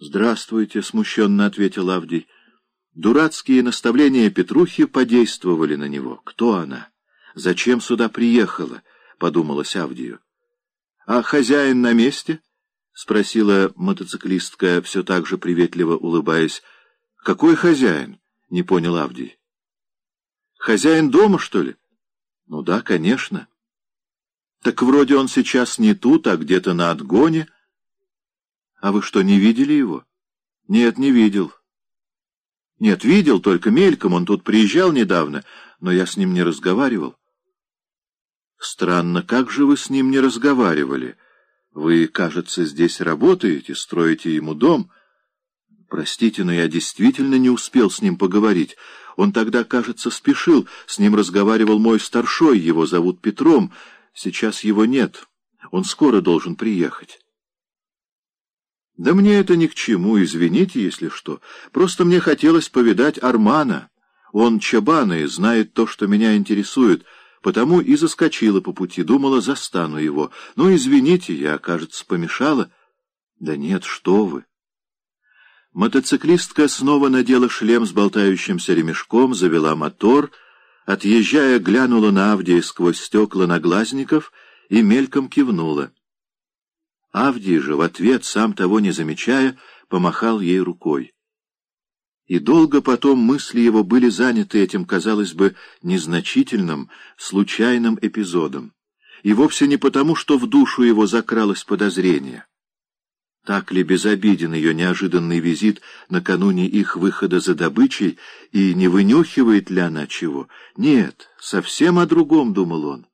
«Здравствуйте», — смущенно ответил Авдий. Дурацкие наставления Петрухи подействовали на него. Кто она? Зачем сюда приехала? — подумалась Авдию. — А хозяин на месте? — спросила мотоциклистка, все так же приветливо улыбаясь. — Какой хозяин? — не понял Авдий. — Хозяин дома, что ли? — Ну да, конечно. — Так вроде он сейчас не тут, а где-то на отгоне. — А вы что, не видели его? — Нет, не видел. — нет, видел, только мельком, он тут приезжал недавно, но я с ним не разговаривал. Странно, как же вы с ним не разговаривали? Вы, кажется, здесь работаете, строите ему дом. Простите, но я действительно не успел с ним поговорить. Он тогда, кажется, спешил, с ним разговаривал мой старшой, его зовут Петром. Сейчас его нет, он скоро должен приехать. Да мне это ни к чему, извините, если что. Просто мне хотелось повидать Армана. Он чабан и знает то, что меня интересует, потому и заскочила по пути, думала, застану его. Ну, извините, я, кажется, помешала. Да нет, что вы. Мотоциклистка снова надела шлем с болтающимся ремешком, завела мотор, отъезжая, глянула на Авдия сквозь стекла наглазников и мельком кивнула. Авдий же в ответ, сам того не замечая, помахал ей рукой. И долго потом мысли его были заняты этим, казалось бы, незначительным, случайным эпизодом. И вовсе не потому, что в душу его закралось подозрение. Так ли безобиден ее неожиданный визит накануне их выхода за добычей, и не вынюхивает ли она чего? Нет, совсем о другом, думал он.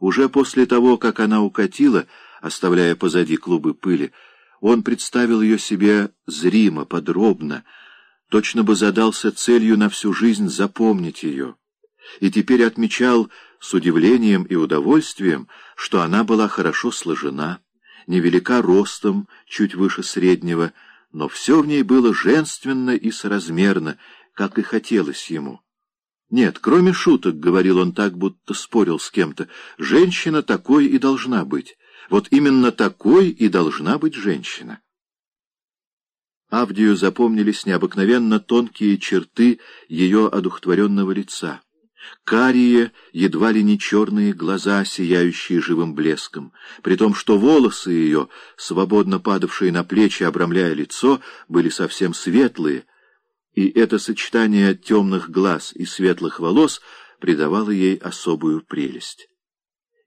Уже после того, как она укатила, оставляя позади клубы пыли, он представил ее себе зримо, подробно, точно бы задался целью на всю жизнь запомнить ее, и теперь отмечал с удивлением и удовольствием, что она была хорошо сложена, невелика ростом, чуть выше среднего, но все в ней было женственно и соразмерно, как и хотелось ему. Нет, кроме шуток, — говорил он так, будто спорил с кем-то, — женщина такой и должна быть. Вот именно такой и должна быть женщина. Авдию запомнились необыкновенно тонкие черты ее одухотворенного лица. Карие, едва ли не черные глаза, сияющие живым блеском, при том, что волосы ее, свободно падавшие на плечи, обрамляя лицо, были совсем светлые, и это сочетание темных глаз и светлых волос придавало ей особую прелесть.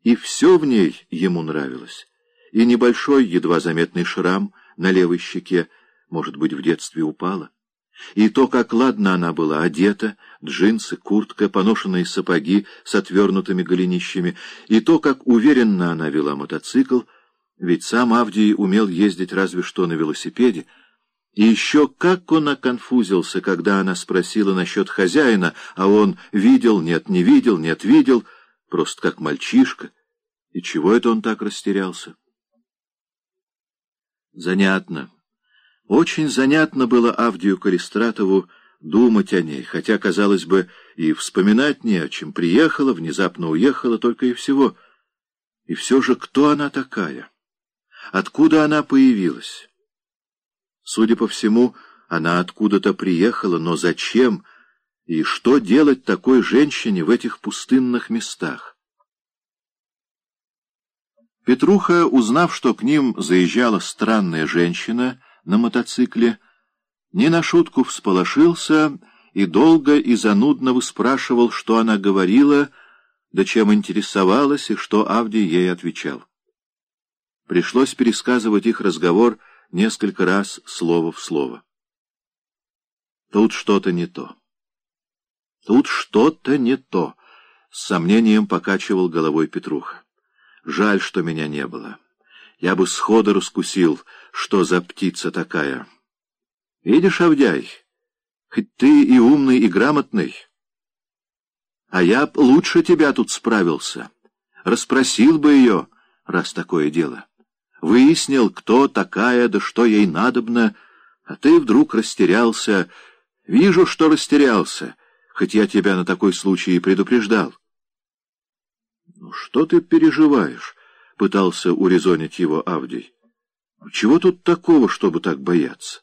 И все в ней ему нравилось. И небольшой, едва заметный шрам на левой щеке, может быть, в детстве упала. И то, как ладно она была одета, джинсы, куртка, поношенные сапоги с отвернутыми голенищами, и то, как уверенно она вела мотоцикл, ведь сам Авдий умел ездить разве что на велосипеде, и еще как он оконфузился, когда она спросила насчет хозяина, а он видел, нет, не видел, нет, видел — просто как мальчишка. И чего это он так растерялся? Занятно. Очень занятно было Авдию Калистратову думать о ней, хотя, казалось бы, и вспоминать не о чем. Приехала, внезапно уехала, только и всего. И все же, кто она такая? Откуда она появилась? Судя по всему, она откуда-то приехала, но зачем и что делать такой женщине в этих пустынных местах? Петруха, узнав, что к ним заезжала странная женщина на мотоцикле, не на шутку всполошился и долго и занудно выспрашивал, что она говорила, да чем интересовалась и что Авдий ей отвечал. Пришлось пересказывать их разговор несколько раз слово в слово. Тут что-то не то. Тут что-то не то, — с сомнением покачивал головой Петруха. Жаль, что меня не было. Я бы сходу раскусил, что за птица такая. Видишь, Авдяй, хоть ты и умный, и грамотный, а я б лучше тебя тут справился. Расспросил бы ее, раз такое дело. Выяснил, кто такая, да что ей надобно, а ты вдруг растерялся. Вижу, что растерялся хоть я тебя на такой случай и предупреждал. — Ну что ты переживаешь? — пытался урезонить его Авдий. Чего тут такого, чтобы так бояться?